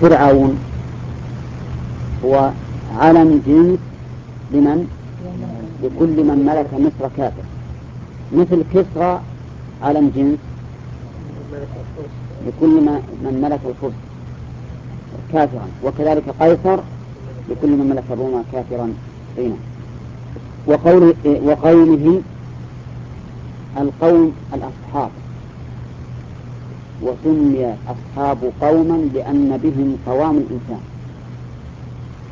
فرعون هو علم جنس لمن؟ لكل من ملك مصر كافر. مثل كسرى علم جنس لكل من ملك الخبز كافرا. وكذلك قيصر لكل من ملك الروم كافرا. حينا وقوله, وقوله القوم الأصحاب. وسمي أصحاب قوما لأن بهم قوام الإنسان.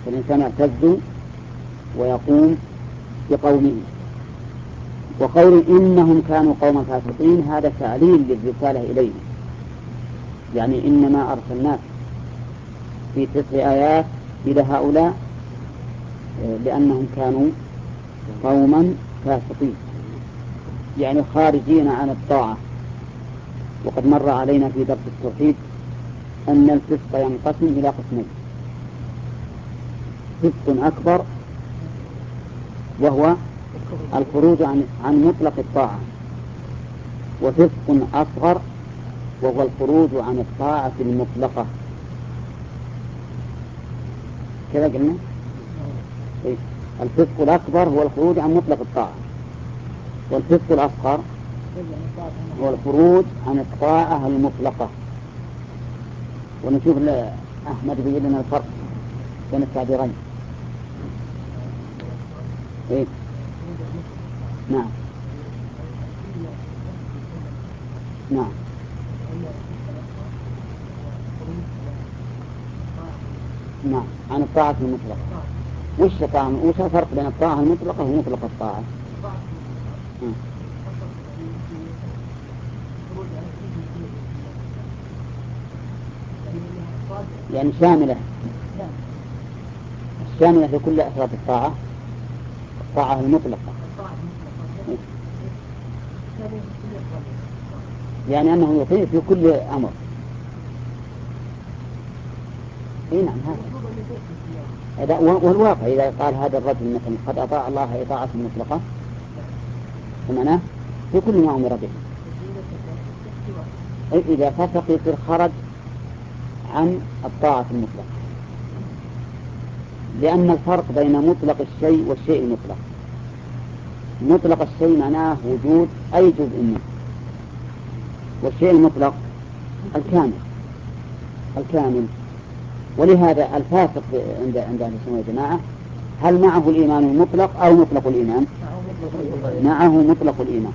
فالإنسان يعتز ويقوم بقومه. وقول إنهم كانوا قوما فاسقين هذا تعليل للرسالة إليهم يعني إنما أرسلناك في تسع آيات إلى هؤلاء لأنهم كانوا قوما فاسقين. يعني خارجين عن الطاعة. وقد مر علينا في درس التوحيد أن الفسق ينقسم إلى قسمين. فسق أكبر وهو الخروج عن عن مطلق الطاعة. وفسق أصغر وهو الخروج عن الطاعة المطلقة. كذا قلنا؟ إيه؟ الفسق الأكبر هو الخروج عن مطلق الطاعة. والفسق الأصغر هو الخروج عن الطاعة المطلقة. ونشوف أحمد يبين لنا الفرق بين التعبيرين إيه؟ نعم. نعم. نعم. عن الطاعة المطلقة. وش الطاعة وش الفرق بين الطاعة المطلقة ومطلق الطاعة؟ يعني شاملة. شاملة في كل أفراد الطاعة. الطاعة المطلقة. يعني أنه يطيع في كل أمر. إي نعم هذا. والواقع إذا قال هذا الرجل مثلا قد أطاع الله إطاعة مطلقة فمعناه في كل ما أمر به. إذا فسق يصير خرج عن الطاعة المطلقة. لأن الفرق بين مطلق الشيء والشيء المطلق. مطلق الشيء معناه وجود أي جزء منه. والشيء المطلق الكامل. الكامل. ولهذا الفاسق عند عند أهل السنة والجماعة هل معه الإيمان المطلق أو مطلق الإيمان؟ معه مطلق الإيمان.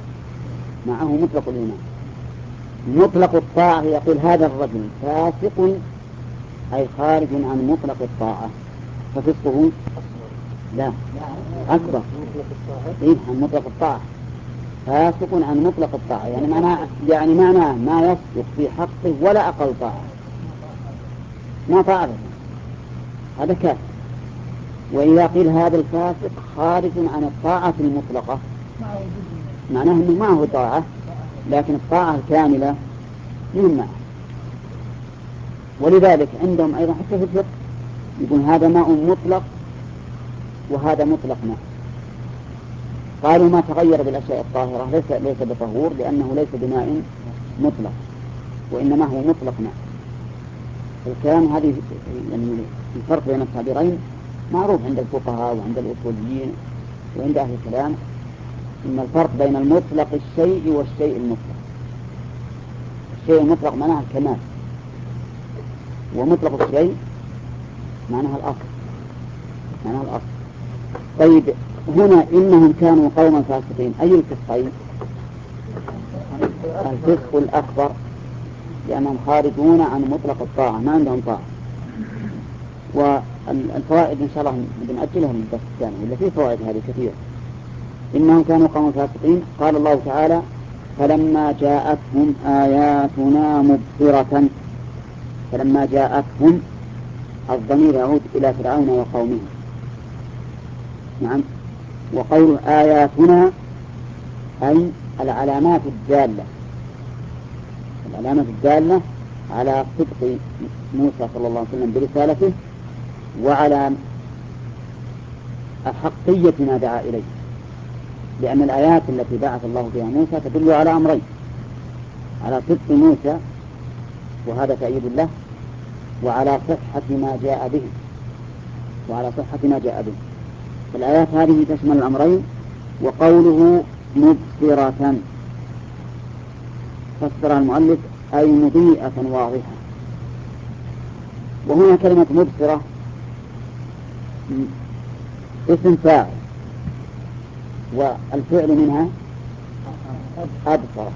معه مطلق الإيمان. مطلق الطاعة يقول هذا الرجل فاسق أي خارج عن مطلق الطاعة. ففسقه لا. أكبر. إيه عن مطلق الطاعة. فاسق عن مطلق الطاعة. يعني معناه يعني معناه ما يصدق في حقه ولا أقل طاعة. ما طاعة هذا كافر وإذا قيل هذا الفاسق خارج عن الطاعة المطلقة معناه أنه معه طاعة. لكن الطاعة الكاملة معه ولذلك عندهم أيضا حتى في الفقه يقول هذا ماء مطلق وهذا مطلق ماء. قالوا ما تغير بالأشياء الطاهرة ليس ليس بطهور لأنه ليس بماء مطلق وإنما هو مطلق ماء. الكلام هذه يعني الفرق بين التعبيرين معروف عند الفقهاء وعند الأصوليين وعند أهل الكلام. أن الفرق بين المطلق الشيء والشيء المطلق. الشيء المطلق معناها الكمال. ومطلق الشيء معناها الأصل. معناها الأصل. طيب هنا إنهم كانوا قوما فاسقين. أي الفسقين الفسق الأكبر لأنهم خارجون عن مطلق الطاعة ما عندهم طاعة. والفوائد إن شاء الله بنأجلها من الدرس الثاني ولا في فوائد هذه كثيرة؟ إنهم كانوا قوم فاسقين. قال الله تعالى فلما جاءتهم آياتنا مبصرة. فلما جاءتهم الضمير يعود إلى فرعون وقومه. نعم. وقول آياتنا أي العلامات الدالة. العلامة الدالة على صدق موسى صلى الله عليه وسلم برسالته وعلى أحقية ما دعا إليه. لأن الآيات التي بعث الله بها موسى تدل على أمرين. على صدق موسى وهذا تأييد له وعلى صحة ما جاء به. وعلى صحة ما جاء به. الآيات هذه تشمل الأمرين وقوله مبصرة. فسرها المؤلف أي مضيئة واضحة. وهنا كلمة مبصرة اسم فاعل. والفعل منها أبصر.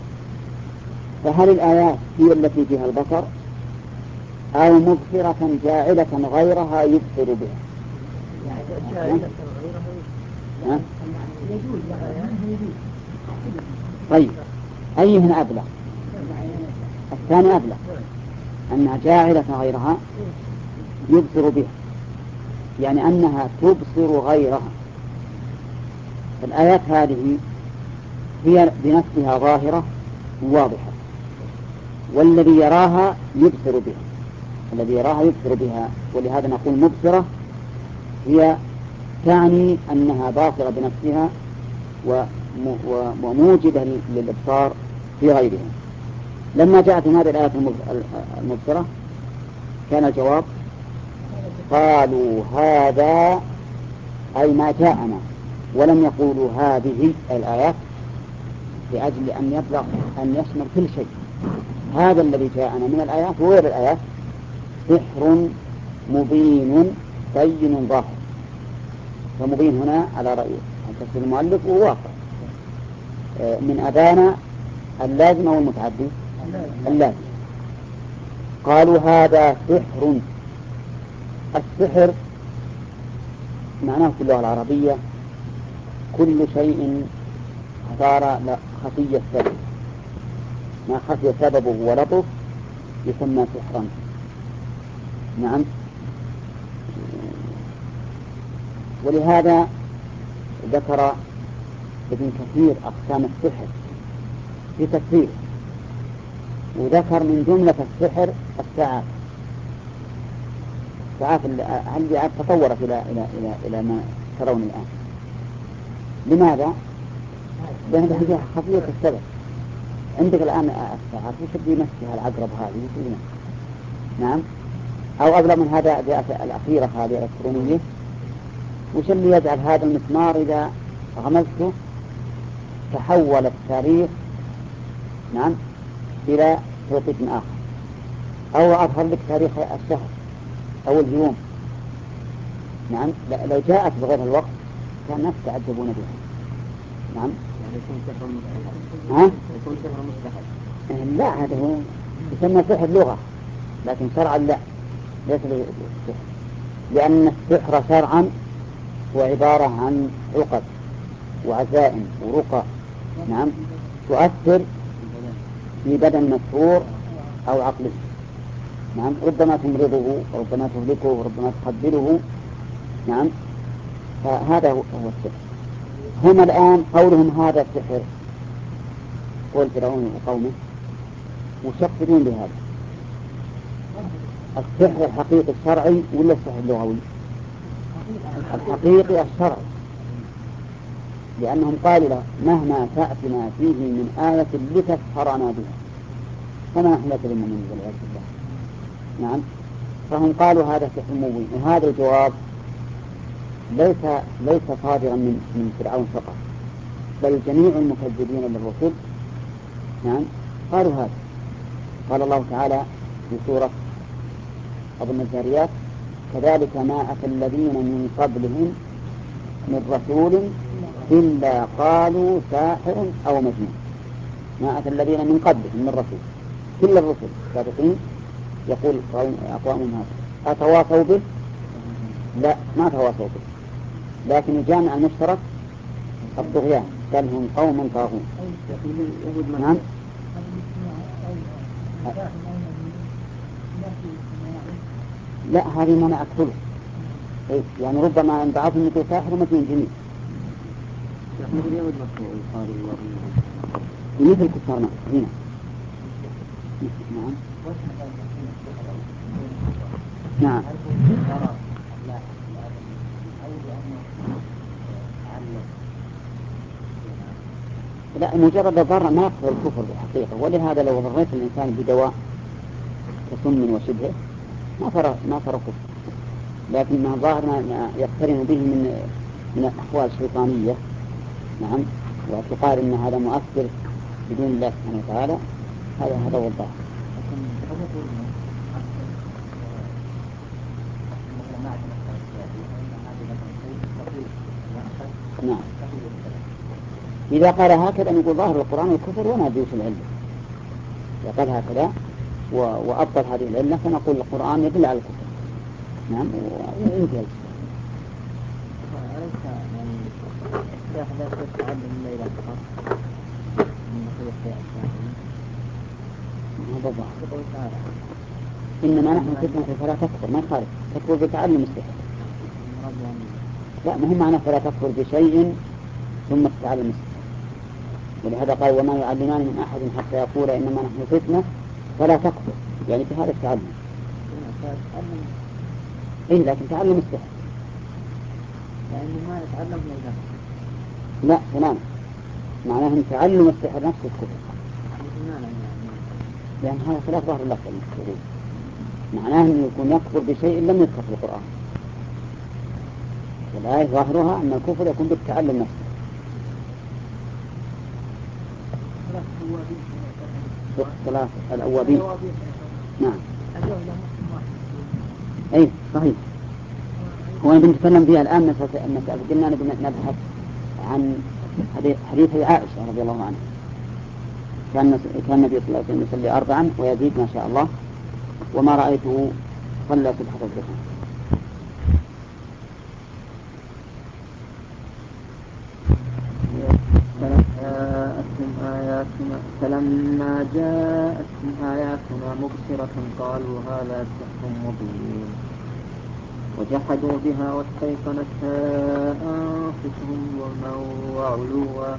فهل الآيات هي التي فيها البصر؟ أو مبصرة جاعلة غيرها يبصر بها. ها؟ طيب أيهن أبلغ الثاني أبلغ أنها جاعلة غيرها يبصر بها. يعني أنها تبصر غيرها. الآيات هذه هي بنفسها ظاهرة واضحة. والذي يراها يبصر بها. الذي يراها يبصر بها. ولهذا نقول مبصرة هي تعني أنها باطلة بنفسها وموجبة للإبصار في غيرها. لما جاءت هذه الآيات المبصرة كان الجواب قالوا هذا أي ما جاءنا. ولم يقولوا هذه الآيات لأجل أن يبلغ أن يشمل كل شيء. هذا الذي جاءنا من الآيات وغير الآيات. سحر مبين بين ظاهر. فمبين هنا على رأي تفسير المؤلف وهو واقع. آه، من أبانا اللازم أو المتعدي؟ اللازم. قالوا هذا سحر. السحر معناه في اللغة العربية. كل شيء صار خفي السبب. ما خفي سببه ولطف يسمى سحرا. نعم. ولهذا ذكر ابن كثير أقسام السحر في تفسير. وذكر من جملة السحر الساعات الساعات هل تطورت إلى إلى إلى إلى ما ترون الآن؟ لماذا؟ لأنها فيها خفية السبب. عندك الآن الساعات وش اللي يمشيها العقرب هذه؟ وش اللي نعم. أو أبلغ من هذا الأخيرة هذه الإلكترونية وش اللي يجعل هذا المسمار إذا غمزته؟ تحول التاريخ نعم إلى توقيت آخر. أو أظهر لك تاريخ الشهر أو اليوم. نعم. لو جاءت بغير الوقت الناس يتعجبون بها نعم. يكون سحر مستحب ها؟ يكون سحر مستحب لا هذا هو يسمى سحر لغة لكن شرعا لا. ليس السحر لأن السحر شرعا هو عبارة عن عقد وعزائم ورقى. نعم. تؤثر في بدن مسحور أو عقله نعم. ربما تمرضه وربما تهلكه وربما تخبله نعم. فهذا هو السحر هم الآن قولهم هذا السحر قول فرعون وقومه يقصدون بهذا؟ السحر الحقيقي الشرعي ولا السحر اللغوي؟ الحقيقي الشرعي. لأنهم قالوا له مهما تأتنا فيه من آية لتسحرنا بها. فما نحن لك بمؤمنين والعياذ بالله نعم. فهم قالوا هذا سحر مبين. وهذا الجواب ليس ليس صادرا من من فرعون فقط بل جميع المكذبين للرسل نعم قالوا هذا. قال الله تعالى في سورة أظن الجاريات كذلك ما أتى الذين من قبلهم من رسول إلا قالوا ساحر أو مجنون. ما أتى الذين من قبلهم من رسول كل الرسل السابقين. يقول أقوامهم هذا. أتواصوا به؟ لا ما تواصوا به. لكن الجامع المشترك الطغيان بل هم قوم طاغون. نعم؟ لا هذه منع كله إيه يعني ربما عند بعضهم يكون ساحر ومجنون جميع. مثل كفار مكة هنا. نعم. نعم. لا مجرد الضرر ما يقتضي الكفر بالحقيقة ولهذا لو ضريت الإنسان بدواء كسم وشبهه ما ترى ما ترى كفر. لكن ما ظاهر ما يقترن به من من الأحوال الشيطانية نعم. واعتقاد أن هذا مؤثر بدون الله سبحانه وتعالى. هذا هذا هو الظاهر. نعم. إذا قال هكذا نقول ظاهر القرآن الكفر وما يجوز العلة إذا قال هكذا وأبطل هذه العلة فنقول القرآن يدل على الكفر. نعم وينتهي إنما نحن فتنة فلا تكفر ما يخالف تكفر بتعلم السحر لا ما هو معنى فلا تكفر بشيء ثم تتعلم السحر ولهذا قال وما يعلمان من أحد حتى يقول إنما نحن فتنة فلا تكفر. يعني في هذا التعلم. إيه لكن تعلم السحر. لأنه ما يتعلم من لا تمام. معناه أن تعلم السحر نفسه الكفر. لأن هذا خلاف ظاهر اللفظ معناه أنه يكون يكفر بشيء لم يذكر في القرآن. والآية ظاهرها أن الكفر يكون بالتعلم نفسه. صلاة الأوابين. نعم. أي صحيح. هو بنتكلم فيها الآن مسألة قلنا نبحث عن حديث عائشة رضي الله عنها. كان كان النبي صلى الله عليه وسلم يصلي أربعا ويزيد ما شاء الله وما رأيته صلى سبحة الضحى آياتنا فلما جاءتهم آياتنا مبصرة قالوا هذا سحر مبين. وجحدوا بها واستيقنتها أنفسهم ظلما وعلوا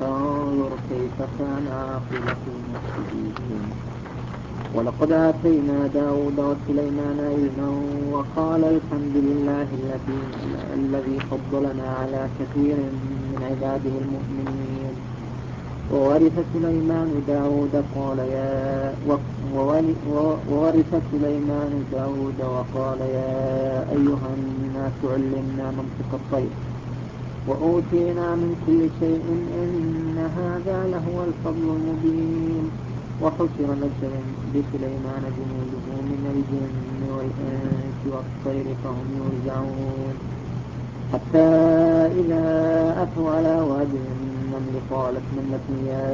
فانظر كيف كان عاقبة المفسدين. ولقد آتينا داود وسليمان علما وقال الحمد لله الذي الذي فضلنا على كثير من عباده المؤمنين. وورث سليمان داود قال يا وورث سليمان داود وقال يا أيها الناس علمنا منطق الطير. وأوتينا من كل شيء إن هذا لهو الفضل المبين. وحشر لسليمان جنوده من الجن والإنس والطير فهم يوزعون حتى إذا أتوا على واد النمل قالت نملة يا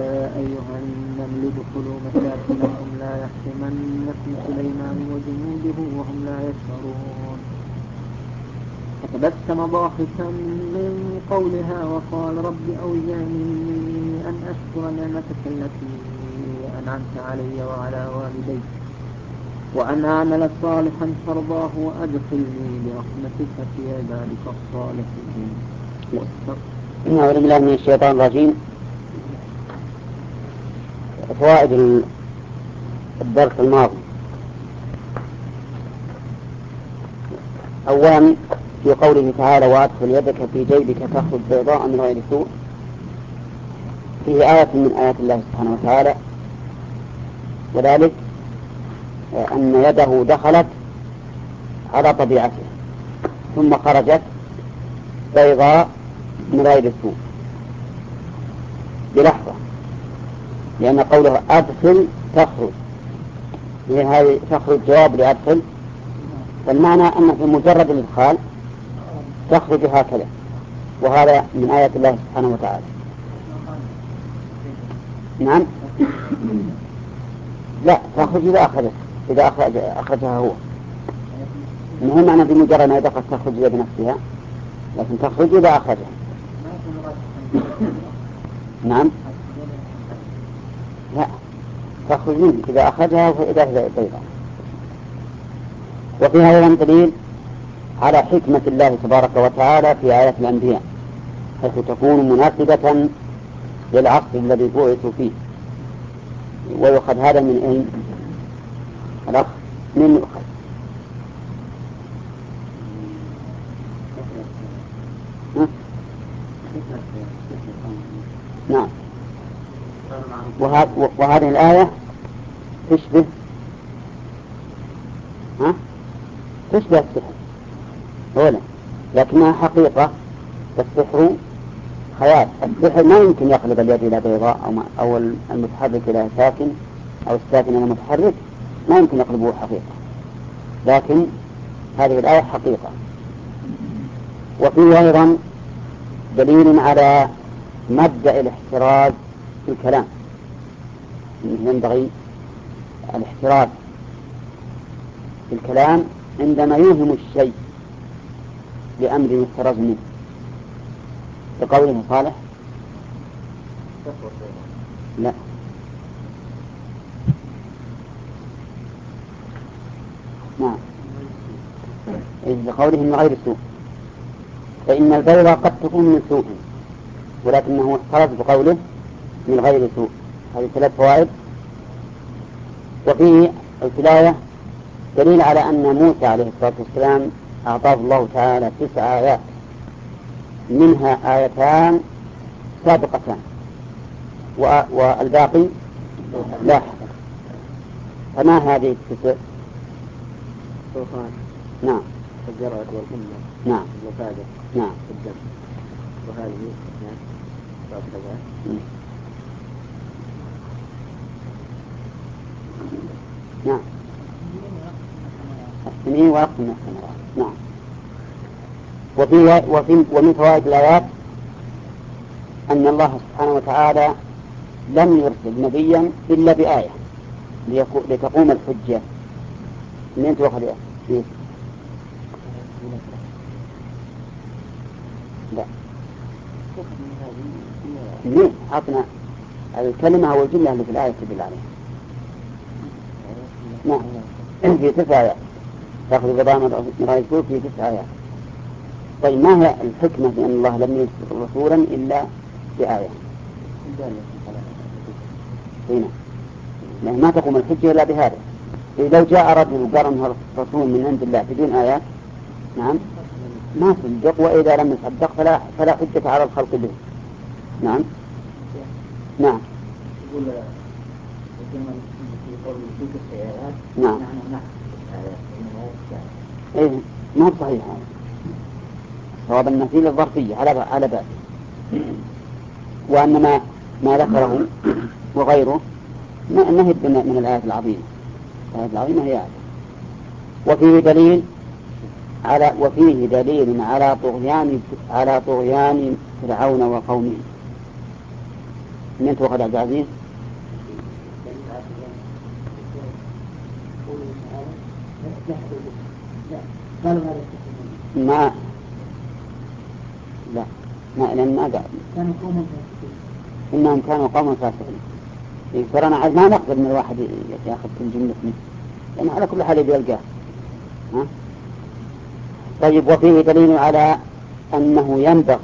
أيها النمل ادخلوا مساكنكم لا يحطمنكم سليمان وجنوده وهم لا يشعرون. فتبسم ضاحكا من قولها وقال رب أوزعني أن أشكر نعمتك التي أنعمت علي وعلى والدي وأن أعمل صالحا ترضاه وأدخلني برحمتك في عبادك الصالحين. أعوذ بالله من الشيطان الرجيم. فوائد الدرس الماضي. أولا في قوله تعالى وأدخل يدك في جيبك تخرج بيضاء من غير سوء. فيه آية من آيات الله سبحانه وتعالى. وذلك أن يده دخلت على طبيعته ثم خرجت بيضاء من غير سوء بلحظة. لأن قوله أدخل تخرج. هذه تخرج جواب لأدخل. فالمعنى أن في مجرد الإدخال تخرج هكذا. وهذا من آيات الله سبحانه وتعالى. نعم؟ لا تخرج إذا أخرجت إذا أخرج أخرجها هو. مو معنى بمجرد ما يدخل تخرج بنفسها لكن تخرج إذا أخرجها. نعم لا تخرج منه إذا أخرجها فإذا بيضاء وفيها أيضا دليل على حكمة الله تبارك وتعالى في آيات الأنبياء حيث تكون مناسبة للعصر الذي بعثوا فيه ويؤخذ هذا من أين؟ الأخ من يؤخذ؟ نعم وهذه الآية تشبه ها؟ تشبه السحر. أولا لكنها حقيقة. والسحر خيال السحر ما يمكن يقلب اليد إلى بيضاء أو, أو المتحرك إلى ساكن أو الساكن إلى متحرك. ما يمكن يقلبه حقيقة. لكن هذه الآية حقيقة. وفيه أيضا دليل على مبدأ الاحتراز في الكلام. ينبغي الاحتراز في الكلام عندما يوهم الشيء بأمر يفترز منه. بقوله صالح؟ لا. نعم. لقوله من غير سوء. فإن البيض قد تكون من سوء ولكنه احترز بقوله من غير سوء. هذه ثلاث فوائد. وفيه الكلاية دليل على أن موسى عليه الصلاة والسلام أعطاه الله تعالى تسع آيات. منها آيتان سابقتان. والباقي لاحقا فما هذه التسع؟ نعم. الجرعة والأمة نعم. المفادة نعم. الدم. وهذه نعم. نعم. السنين وأقصى من السنوات نعم. وفي وفي ومن فوائد الآيات أن الله سبحانه وتعالى لم يرسل نبيا إلا بآية لتقوم الحجة. منين تؤخذ فيه؟ لا. ليه؟ عطنا الكلمة أو الجملة اللي في الآية. تدل عليها نعم. في تسع آيات. تأخذ بضامن من رأي في تسع آيات. طيب ما هي الحكمة في أن الله لم يرسل رسولا إلا بآية؟ هنا يعني ما تقوم الحجة إلا بهذا. لو جاء رجل وقال أنه رسول من عند الله بدون آيات نعم ما صدق وإذا لم يصدق فلا فلا حجة على الخلق به. نعم. نعم. نعم. إيه ما هو صحيح هذا؟ صواب النفي للظرفية على على بال وأن ما ذكره وغيره نهب من الآيات العظيمة. الآيات العظيمة هي آية وفيه دليل على وفيه دليل على طغيان على طغيان فرعون وقومه. من تؤخذ عبد العزيز؟ ما لا ما لأن ما قال. إنهم كانوا قوما فاسقين. ترى أنا ما نقبل من الواحد ياخذ كل جملة منه لأن على كل حال يلقاه. ها؟ طيب وفيه دليل على أنه ينبغي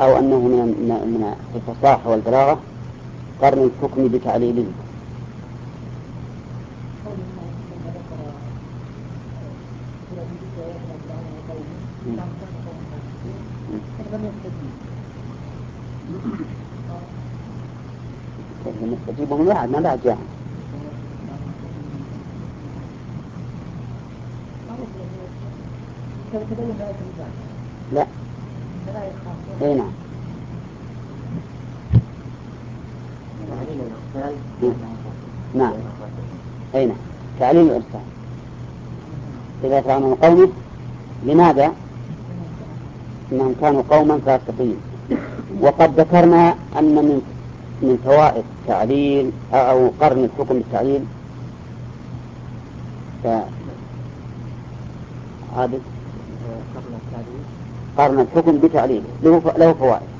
أو أنه من من الفصاحة والبلاغة قرن الحكم بتعليله. من واحد ما بعد لا اي نعم نعم اي نعم تعليل الارسال اذا من قومه لماذا؟ إنهم كانوا قوما فاسقين. وقد ذكرنا أن من من فوائد تعليل أو قرن الحكم بالتعليل. ف... عادل قارن الحكم بتعليله له له فوائد.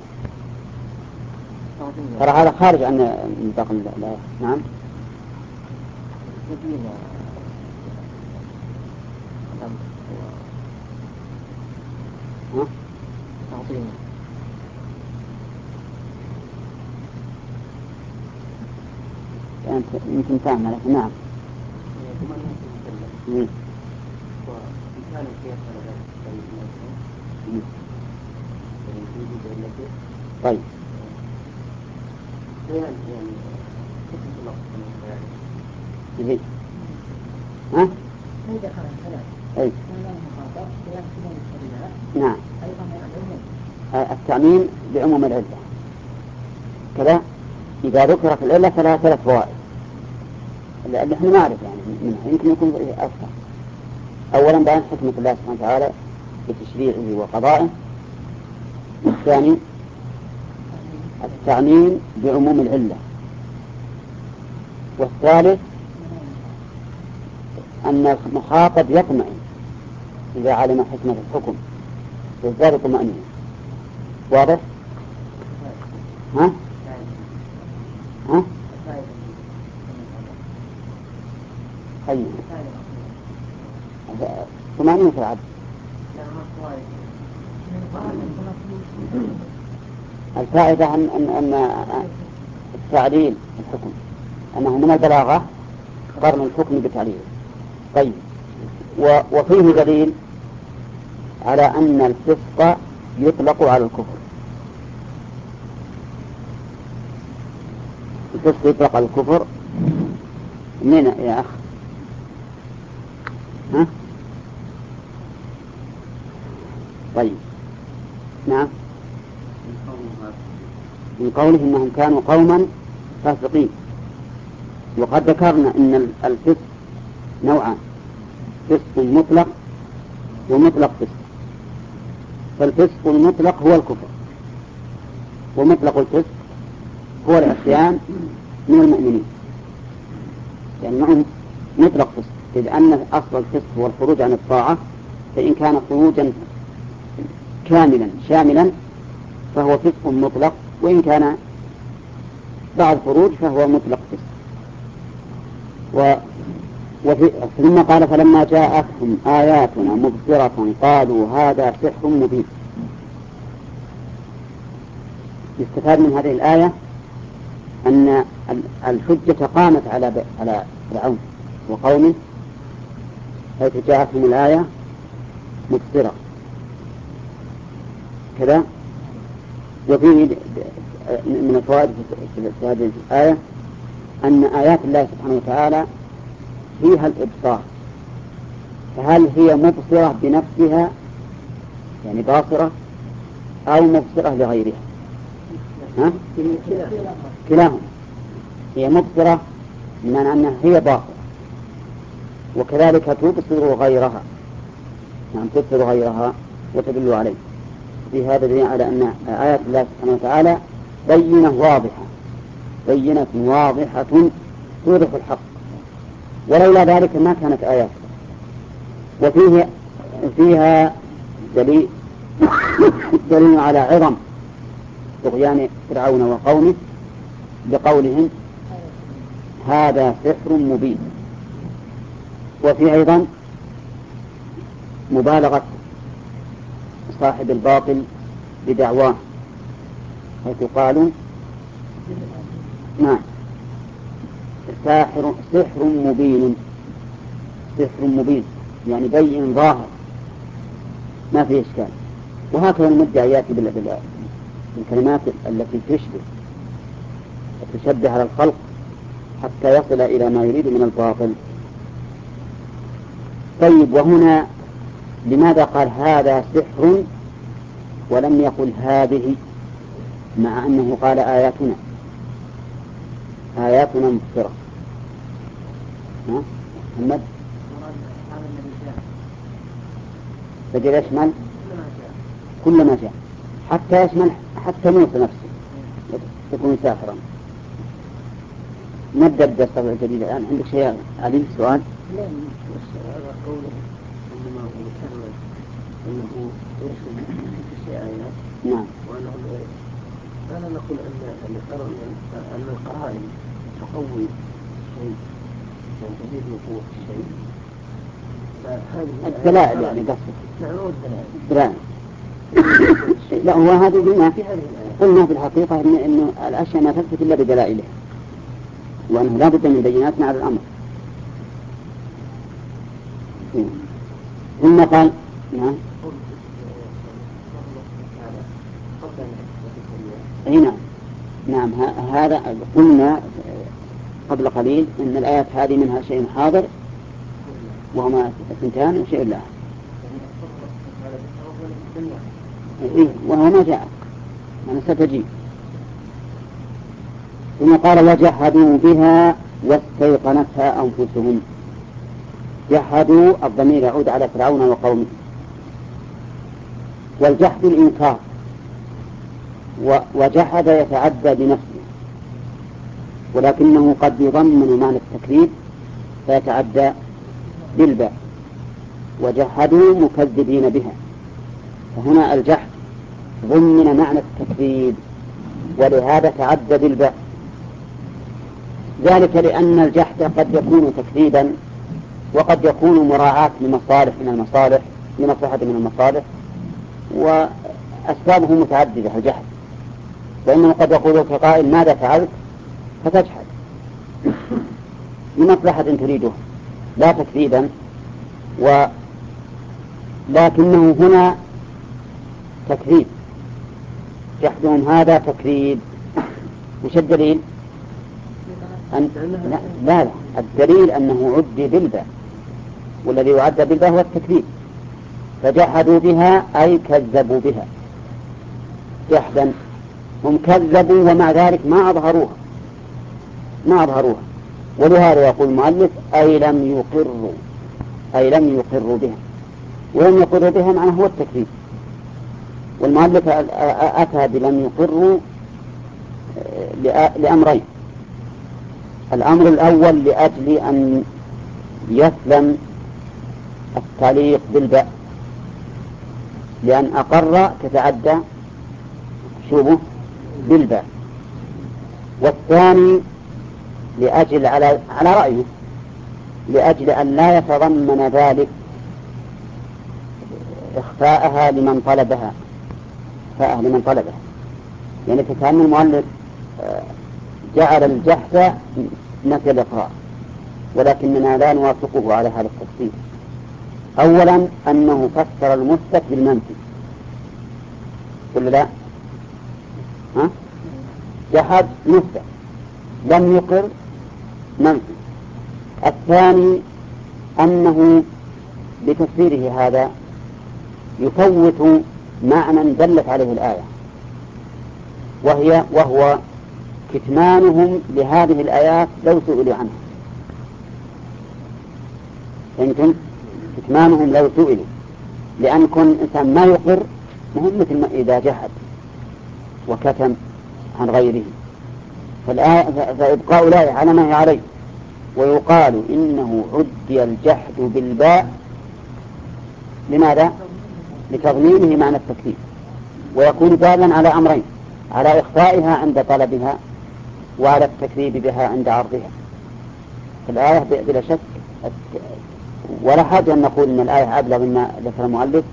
ترى هذا خارج عن نطاق نعم ها؟ أنت يمكن تعمل. نعم. وكان طيب. يعني ها؟ أي نعم. التعميم بعموم العلة كذا؟ إذا ذكرت العلة فلها ثلاث فوائد. لأن إحنا نعرف يعني يمكن يكون أكثر أولا بيان حكمة الله سبحانه وتعالى في تشريعه وقضائه والثاني التعميم بعموم العلة والثالث أن المخاطب يطمئن إذا علم حكمة الحكم يزداد طمأنينة واضح؟ ها؟ ها؟ طيب. طمأنينة العبد الفائدة أن أن أن التعليل الحكم. أنه من البلاغة قرن الحكم بتعليله طيب. وفيه دليل على أن الفسق يطلق على الكفر. الفسق يطلق على الكفر. من يا أخ ها؟ طيب. نعم. من قوله إنهم كانوا قوما فاسقين. وقد ذكرنا إن الفسق نوعان. فسق مطلق ومطلق فسق. فالفسق المطلق هو الكفر. ومطلق الفسق هو العصيان من المؤمنين. يعني معهم مطلق فسق. إذ أن أصل الفسق هو الخروج عن الطاعة فإن كان خروجا كاملا شاملا فهو فسق مطلق وإن كان بعد خروج فهو مطلق فسق و وفي ثم قال فلما جاءتهم آياتنا مبصرة قالوا هذا سحر مبين. يستفاد من هذه الآية أن الحجة قامت على على فرعون وقومه حيث جاءتهم الآية مبصرة كذا؟ وفيه من الفوائد في هذه الآية أن آيات الله سبحانه وتعالى فيها الإبصار. فهل هي مبصرة بنفسها يعني باصرة أو مبصرة لغيرها؟ ها؟ كلاهما. هي مبصرة بمعنى أنها هي باصرة. وكذلك تبصر غيرها. نعم تبصر غيرها وتدل عليه. في هذا دليل على أن آيات الله سبحانه وتعالى بينة واضحة. بينة واضحة توضح الحق. ولولا ذلك ما كانت آيات. وفيه فيها دليل دليل على عظم طغيان فرعون وقومه بقولهم هذا سحر مبين. وفي أيضا مبالغة صاحب الباطل بدعواه حيث قالوا نعم ساحر سحر مبين سحر مبين يعني بين ظاهر ما في إشكال. وهكذا المدعي يأتي بالكلمات التي تشبه وتشبه على الخلق حتى يصل إلى ما يريد من الباطل. طيب وهنا لماذا قال هذا سحر ولم يقل هذه مع أنه قال آياتنا؟ آياتنا مبصرة ها؟ محمد؟ بدل يشمل كل ما جاء. حتى يشمل حتى موسى نفسه. يكون ساحرا. نبدأ الدرس الجديد الآن عندك شيء علي سؤال؟ لا هذا قوله انما هو متحمل انه يرسل في آيات نعم وانه فلا نقول ان ان القرائن تقوي الشيء يعني تزيد من الشيء الدلائل يعني قصدك. نعم الدلائل. لا هو هذا قلنا قلنا في الحقيقة إن إنه الأشياء ما تثبت إلا بدلائلها وأنه لا بد من بينات على الأمر. ثم قال نعم. اي نعم. نعم هذا قلنا قبل قليل إن الايات هذه منها شيء حاضر وهما اثنتان وشيء لا. إيه وهو ما جاء. أنا ستجيب. ثم قال وجحدوا بها واستيقنتها أنفسهم. جحدوا الضمير يعود على فرعون وقومه. والجحد الإنكار. وجحد يتعدى بنفسه. ولكنه قد يضمن معنى التكذيب فيتعدى بالباء. وجحدوا مكذبين بها. فهنا الجحد ضمن معنى التكذيب. ولهذا تعدى بالباء. ذلك لأن الجحد قد يكون تكذيبا وقد يكون مراعاة لمصالح من المصالح لمصلحة من المصالح وأسبابه متعددة الجحد فإنه قد يقول لك قائل ماذا فعلت؟ فتجحد لمصلحة تريده لا تكذيبا و لكنه هنا تكذيب. جحدهم هذا تكذيب. وش الدليل؟ أن لا, لا, الدليل أنه عد بالباء. والذي يعد بالباء هو التكذيب فجحدوا بها أي كذبوا بها. جحدا. هم كذبوا ومع ذلك ما أظهروها. ما أظهروها. ولهذا يقول المؤلف أي لم يقروا. أي لم يقروا بها. ولم يقروا بها معناه هو التكذيب. والمؤلف أتى بلم يقروا لأمرين. الأمر الأول لأجل أن يسلم التعليق بالباء. لأن أقر تتعدى شوبه بالباء. والثاني لأجل على على رأيه. لأجل أن لا يتضمن ذلك إخفاءها لمن طلبها. إخفاءها لمن طلبها. يعني كأن المؤلف آه، جعل الجحد نفي الإقرار. ولكننا لا نوافقه على هذا التفسير أولا أنه فسر المثبت بالمنفي ولا لا؟ ها؟ جحد مثبت لم يقر منفي الثاني أنه بتفسيره هذا يفوت معنى دلت عليه الآية وهي وهو كتمانهم لهذه الآيات لو سئلوا عنها فهمتم؟ كتمانهم لو سئلوا. لأن كون إنسان ما يقر مهم مثل ما إذا جحد وكتم عن غيره. فإبقاء الآية على ما هي عليه. ويقال إنه عدي الجحد بالباء. لماذا؟ لتضمينه معنى التكليف. ويكون دالا على أمرين. على إخفائها عند طلبها وعلى التكذيب بها عند عرضها. الآية بلا شك ولا حاجة أن نقول أن الآية أبلغ مما ذكر المؤلف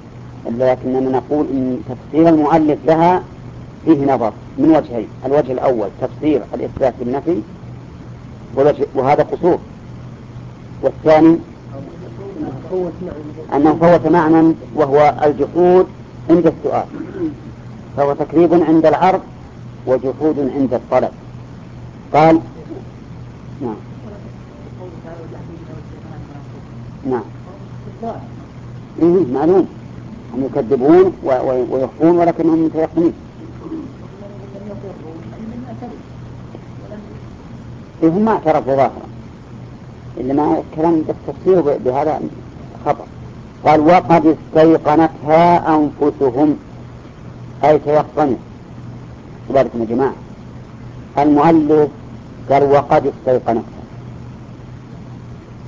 لكننا نقول أن تفسير المؤلف لها فيه نظر من وجهين الوجه الأول تفسير الإثبات بالنفي وهذا قصور. والثاني أنه فوت معنى وهو الجحود عند السؤال. فهو تكذيب عند العرض وجحود عند الطلب. قال نعم. نعم. إيه معلوم. هم يكذبون ويخفون ولكنهم متيقنين. إيه هم ما اعترفوا ظاهرا. إنما الكلام بالتفسير بهذا خطأ قال وقد استيقنتها أنفسهم. أي تيقنوا. وباركم يا جماعة. المؤلف قال وقد استيقنتها.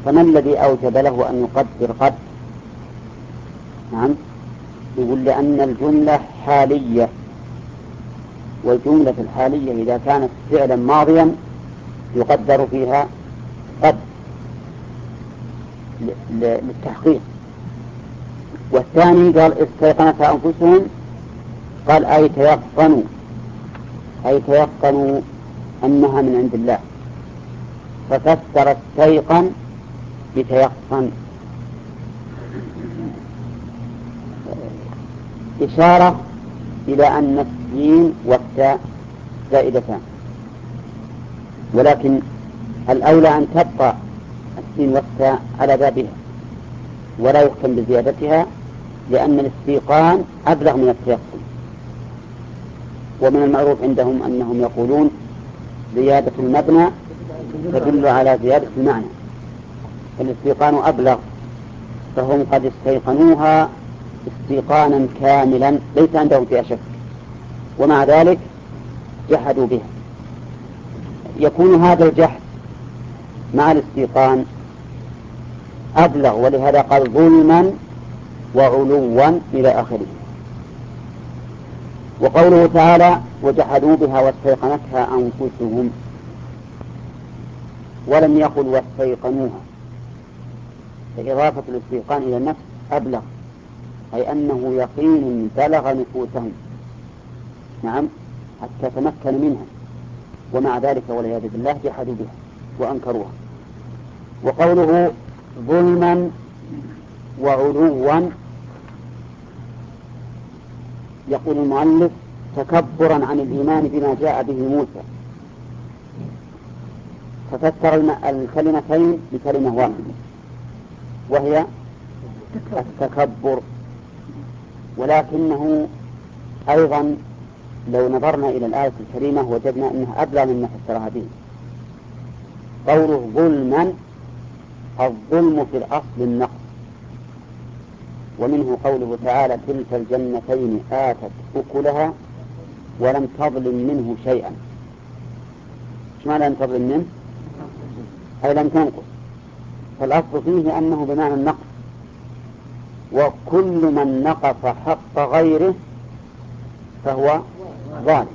فما الذي أوجب له أن يقدر قد؟ نعم. يقول لأن الجملة حالية والجملة الحالية إذا كانت فعلا ماضيا يقدر فيها قد للتحقيق. والثاني قال استيقنتها أنفسهم قال أي تيقنوا أي تيقنوا أنها من عند الله. ففسر استيقن بتيقن. إشارة إلى أن السين والتاء زائدتان. ولكن الأولى أن تبقى السين والتاء على بابها ولا يحكم بزيادتها لأن الاستيقان أبلغ من التيقن. ومن المعروف عندهم أنهم يقولون زيادة المبنى تدل على زيادة المعنى. الاستيقان أبلغ فهم قد استيقنوها استيقانا كاملا ليس عندهم فيها شك. ومع ذلك جحدوا بها. يكون هذا الجحد مع الاستيقان أبلغ ولهذا قال ظلما وعلوا إلى آخره. وقوله تعالى وجحدوا بها واستيقنتها أنفسهم ولم يقل واستيقنوها. فإضافة الاستيقان إلى النفس أبلغ أي أنه يقين بلغ نفوسهم. نعم حتى تمكن منها ومع ذلك والعياذ بالله جحدوا بها وأنكروها. وقوله ظلما وعلوا يقول المؤلف تكبرا عن الإيمان بما جاء به موسى. ففسر الكلمتين بكلمة واحدة. وهي التكبر. ولكنه أيضا لو نظرنا إلى الآية الكريمة وجدنا أنها أبلغ مما فسرها به قوله ظلما الظلم في الأصل النقص. ومنه قوله تعالى تلك الجنتين آتت أكلها ولم تظلم منه شيئا. معنى لم تظلم منه؟ أي لم تنقص. فالأصل فيه أنه بمعنى النقص. وكل من نقص حق غيره فهو ظالم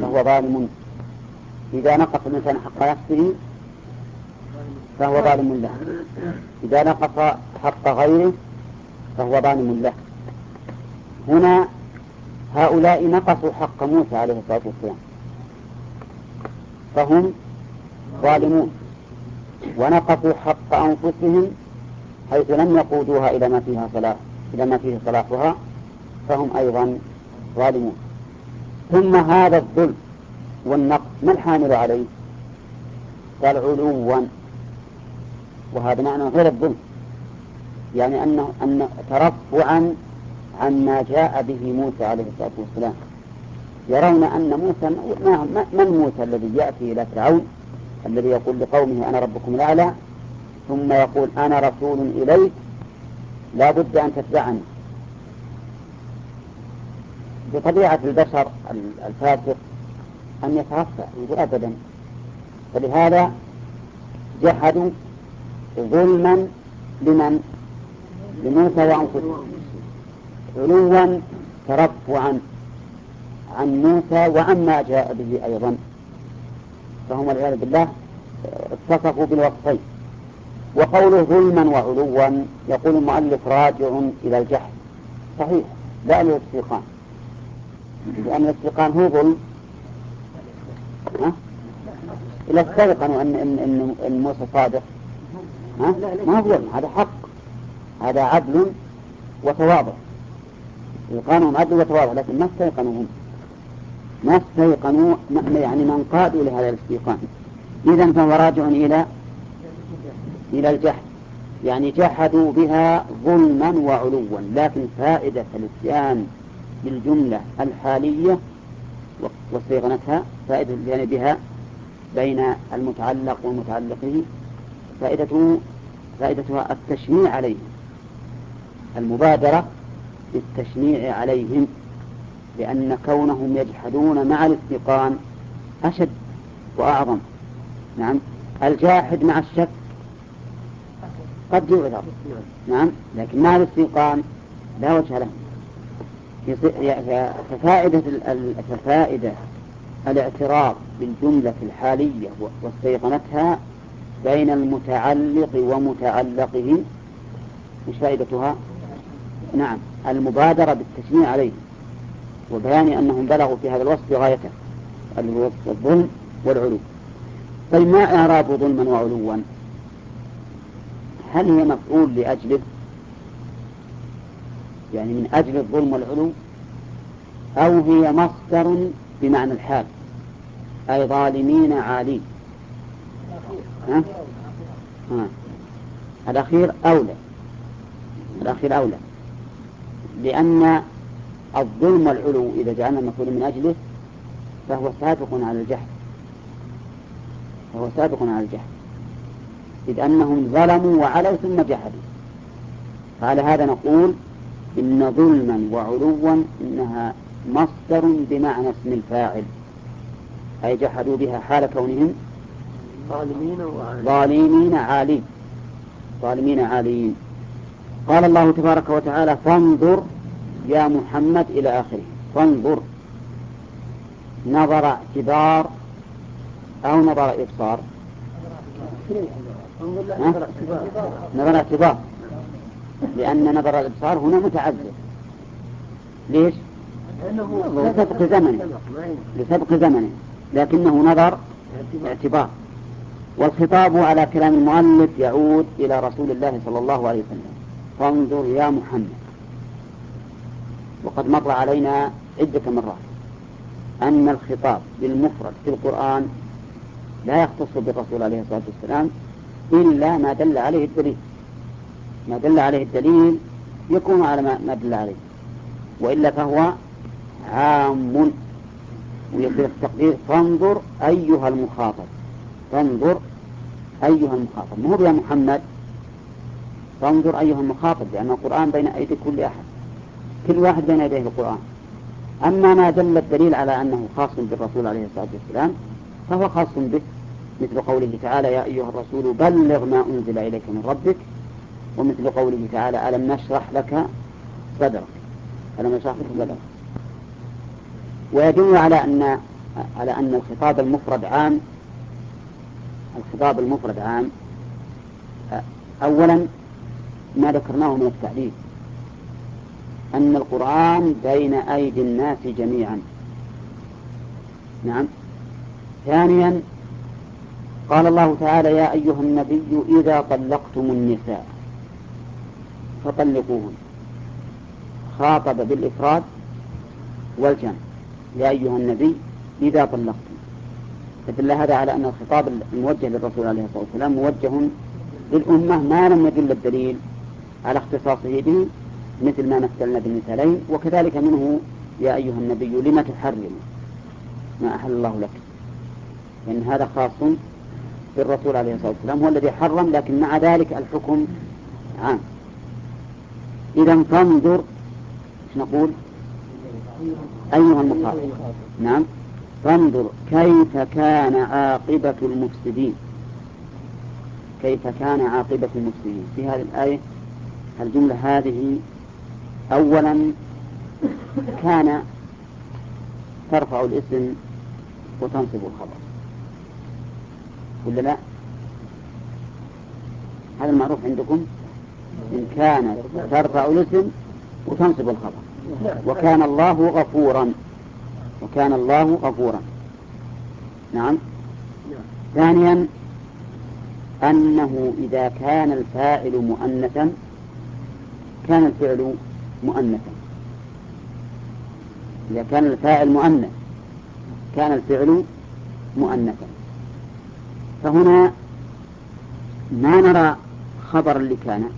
فهو ظالم. إذا نقص الإنسان حق نفسه فهو ظالم له. إذا نقص حق غيره فهو ظالم له. هنا هؤلاء نقصوا حق موسى عليه الصلاة والسلام. فهم ظالمون. ونقصوا حق أنفسهم حيث لم يقودوها إلى ما فيها صلاح إلى ما فيه صلاحها فهم أيضا ظالمون. ثم هذا الظلم والنقص ما الحامل عليه؟ قال علوا. وهذا معنى غير الظلم. يعني أنه أن ترفعا عما جاء به موسى عليه الصلاة والسلام. يرون أن موسى من موسى الذي يأتي إلى فرعون؟ الذي يقول لقومه أنا ربكم الأعلى ثم يقول أنا رسول إليك لا بد أن تتبعني. بطبيعة البشر الفاسق أن يترفع يقول أبدا. فلهذا جحدوا ظلما لمن؟ لموسى وأنفسهم علوا ترفعا عن موسى وعما جاء به أيضا. فهم والعياذ بالله اتصفوا بالوصفين. وقوله ظلما وعلوا يقول المؤلف راجع إلى الجحد صحيح لا الاستيقان لأن الاستيقان هو ظلم. ها؟ إذا استيقنوا أن إن إن موسى صادق. ها؟ ما هو ظلم هذا حق. هذا عدل وتواضع. إيقانهم عدل وتواضع لكن ما استيقنوا هم ما استيقنوا يعني من قادوا لهذا الاستيقان. إذا فهو راجع إلى إلى الجحد. يعني جحدوا بها ظلما وعلوا لكن فائدة الإتيان بالجملة الحالية وصيغنتها فائدة يعني بها بين المتعلق ومتعلقه فائدته فائدتها التشنيع عليهم. المبادرة بالتشنيع عليهم. لأن كونهم يجحدون مع الاستيقان أشد وأعظم. نعم. الجاحد مع الشك قد يعذر. نعم. لكن مع الاستيقان لا وجه له. ففائدة ففائدة الاعتراض بالجملة الحالية واستيقنتها بين المتعلق ومتعلقه مش فائدتها؟ نعم. المبادرة بالتشنيع عليه. وبيان أنهم بلغوا في هذا الوصف غايته اللي هو الظلم والعلو. طيب ما إعراب ظلما وعلوا؟ هل هي مفعول لأجله يعني من أجل الظلم والعلو؟ أو هي مصدر بمعنى الحال؟ أي ظالمين عالين. ها؟ ها. الأخير أولى. الأخير أولى. لأن الظلم والعلو إذا جعلنا المفعول من أجله فهو سابق على الجهل. فهو سابق على الجهل. إذ أنهم ظلموا وعلوا ثم جحدوا فعلى هذا نقول إن ظلما وعلوا إنها مصدر بمعنى اسم الفاعل. أي جحدوا بها حال كونهم ظالمين ظالمين عالين. ظالمين عالين. قال الله تبارك وتعالى فانظر يا محمد إلى آخره. فانظر. نظر اعتبار أو نظر إبصار. نظر اعتبار لأن نظر الإبصار هنا متعذر ليش؟ لسبق زمنه لسبق زمنه لكنه نظر اعتبار. والخطاب على كلام المؤلف يعود إلى رسول الله صلى الله عليه وسلم. فانظر يا محمد. وقد مر علينا عدة مرات. أن الخطاب بالمفرد في القرآن لا يختص بالرسول عليه الصلاة والسلام إلا ما دل عليه الدليل. ما دل عليه الدليل يكون على ما دل عليه. وإلا فهو عام. ويصير التقدير فانظر أيها المخاطب. فانظر أيها المخاطب. مو يا محمد. فانظر أيها المخاطب لأن القرآن بين أيدي كل أحد. كل واحد بين يديه القرآن. أما ما دل الدليل على أنه خاص بالرسول عليه الصلاة والسلام فهو خاص به مثل قوله تعالى يا أيها الرسول بلغ ما أنزل إليك من ربك ومثل قوله تعالى ألم نشرح لك صدرك ألم نشرح لك صدرك. ويدل على أن على أن الخطاب المفرد عام الخطاب المفرد عام أولا ما ذكرناه من التعليل. أن القرآن بين أيدي الناس جميعا. نعم. ثانيا قال الله تعالى يا أيها النبي إذا طلقتم النساء فطلقوهن. خاطب بالإفراد والجمع. يا أيها النبي إذا طلقتم. فدل هذا على أن الخطاب الموجه للرسول عليه الصلاة والسلام موجه للأمة ما لم يدل الدليل على اختصاصه به مثل ما مثلنا بالمثالين وكذلك منه يا أيها النبي لم تحرم؟ ما أحل الله لك. لأن هذا خاص بالرسول عليه الصلاة والسلام هو الذي حرم لكن مع ذلك الحكم عام. إذا فانظر إيش نقول؟ أيها المخاطب. نعم. فانظر كيف كان عاقبة المفسدين. كيف كان عاقبة المفسدين. في هذه الآية الجملة هذه أولا كان ترفع الاسم وتنصب الخبر. ولا لا؟ هذا المعروف عندكم؟ إن كان ترفع الاسم وتنصب الخبر. وكان الله غفورا. وكان الله غفورا. نعم. ثانيا أنه إذا كان الفاعل مؤنثا كان الفعل مؤنثا. إذا كان الفاعل مؤنث كان الفعل مؤنثا. فهنا ما نرى خبرا لكان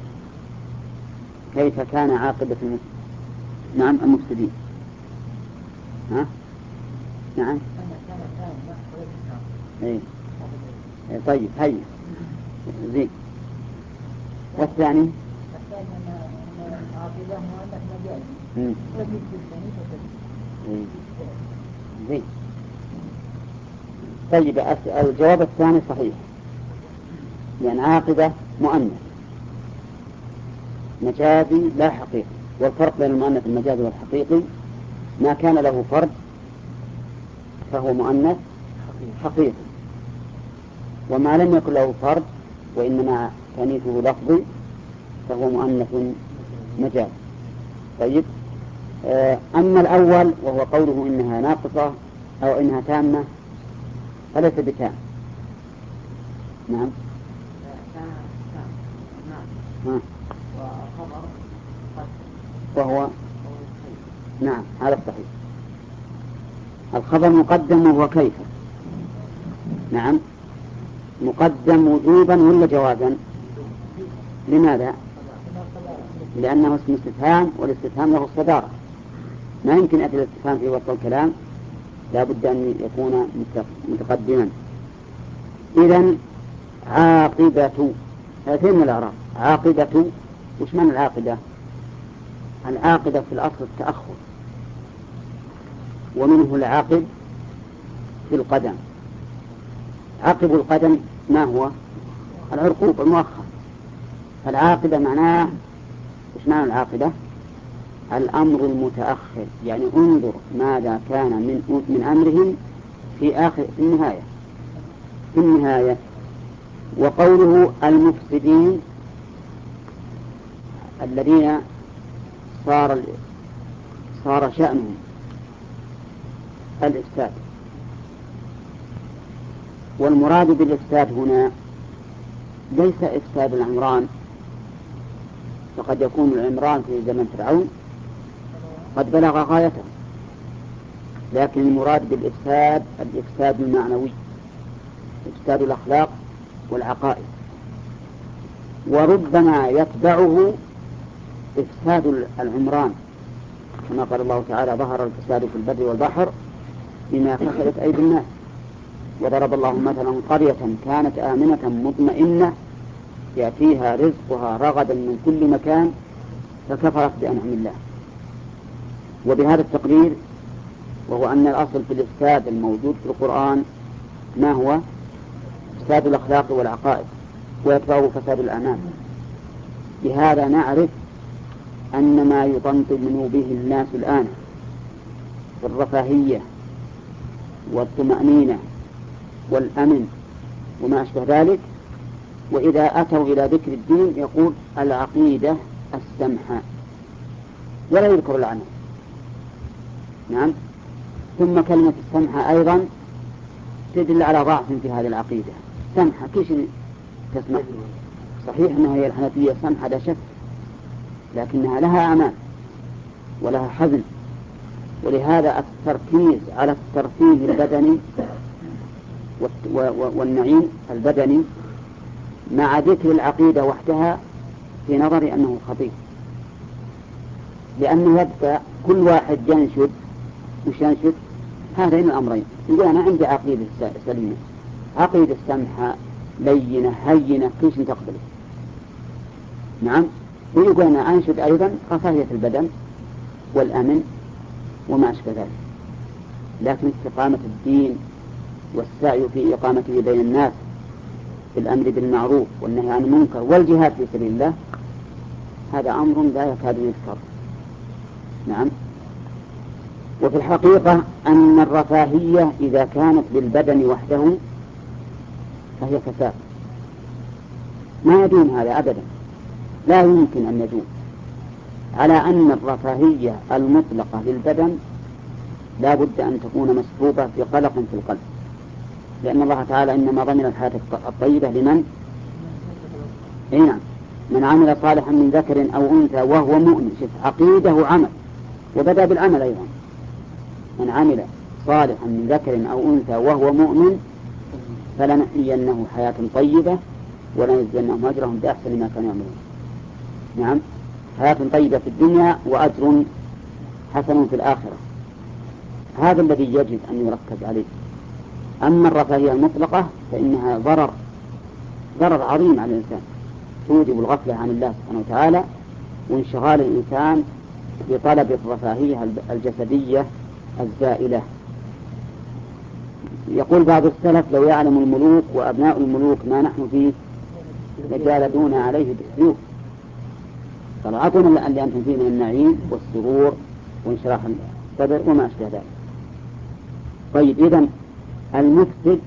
كيف كان عاقبة نعم المفسدين. ها؟ نعم؟ إيه طيب هيا. زين. والثاني؟ زين طيب الجواب الثاني صحيح. لأن عاقبة مؤنث. مجازي لا حقيقي. والفرق بين المؤنث المجازي والحقيقي ما كان له فرد فهو مؤنث حقيقي. وما لم يكن له فرد وإنما تأنيثه لفظي فهو مؤنث مجازي طيب آه، أما الأول وهو قوله إنها ناقصة أو إنها تامة فليس بتام. نعم. وهو؟ نعم هذا الصحيح. الخبر مقدم وهو كيف؟ نعم. مقدم وجوبا ولا جوازا لماذا؟ لأنه اسم استفهام والاستفهام له الصدارة. ما يمكن أتي الاستفهام في وسط الكلام لا بد أن يكون متقدما. إذا عاقبة فين من الأعراب؟ عاقبة وش معنى العاقبة؟ العاقبة في الأصل التأخر. ومنه العاقب في القدم. عقب القدم ما هو؟ العرقوب المؤخر العاقبة معناه وش معنى العاقبة الأمر المتأخر يعني انظر ماذا كان من من أمرهم في آخر في النهاية. في النهاية. وقوله المفسدين الذين صار صار شأنهم. الإفساد. والمراد بالإفساد هنا ليس إفساد العمران فقد يكون العمران في زمن فرعون قد بلغ غايته. لكن المراد بالإفساد الإفساد المعنوي إفساد الأخلاق والعقائد. وربما يتبعه إفساد العمران. كما قال الله تعالى ظهر الفساد في البر والبحر بما كسبت أيدي الناس. وضرب الله مثلا قرية كانت آمنة مطمئنة يأتيها رزقها رغدا من كل مكان فكفرت بأنعم الله. وبهذا التقرير وهو أن الأصل في الإفساد الموجود في القرآن ما هو؟ فساد الأخلاق والعقائد ويتبعه فساد الأعمال. بهذا نعرف أن ما يطمطم به الناس الآن في الرفاهية والطمأنينة والأمن وما أشبه ذلك وإذا أتوا إلى ذكر الدين يقول العقيدة السمحة ولا يذكر العمل نعم. ثم كلمة السمحة أيضا تدل على ضعف في هذه العقيدة. سمحة كيش تسمح؟ صحيح أنها هي الحنفية سمحة لا شك لكنها لها أمان ولها حزن ولهذا التركيز على الترفيه البدني والنعيم البدني مع ذكر العقيدة وحدها في نظري أنه خطير. لأنه يبقى كل واحد ينشد وش ينشد هذين الأمرين. يقول أنا عندي عقيدة سليمة. عقيدة سمحة لينة هينة كل شيء تقبله نعم. ويقول أنا أنشد أيضا رفاهية البدن والأمن وما أشبه ذلك. لكن استقامة الدين والسعي في إقامته بين الناس بالأمر بالمعروف والنهي عن المنكر والجهاد في سبيل الله هذا أمر لا يكاد يذكر. نعم. وفي الحقيقة أن الرفاهية إذا كانت بالبدن وحده فهي فساد ما يدوم هذا أبدا. لا يمكن أن يدوم. على أن الرفاهية المطلقة للبدن لا بد أن تكون مسبوبة بقلق في القلب. لأن الله تعالى إنما ضمن الحياة الطيبة لمن؟ أي نعم. من عمل صالحا من ذكر أو أنثى وهو مؤمن. شوف عقيدة وعمل. وبدأ بالعمل أيضا. من عمل صالحا من ذكر أو أنثى وهو مؤمن فلنحيينه حياة طيبة ولنجزينهم أجرهم بأحسن ما كانوا يعملون. نعم. حياة طيبة في الدنيا وأجر حسن في الآخرة. هذا الذي يجب أن يركز عليه. أما الرفاهية المطلقة فإنها ضرر ضرر عظيم على الإنسان. توجب الغفلة عن الله سبحانه وتعالى وانشغال الإنسان بطلب الرفاهية الجسدية الزائلة. يقول بعض السلف لو يعلم الملوك وأبناء الملوك ما نحن فيه لجالدونا عليه بالسيوف. أعطونا اللي أنتم فيه من النعيم والسرور وانشراح الصدر وما أشبه ذلك. طيب إذا المفسد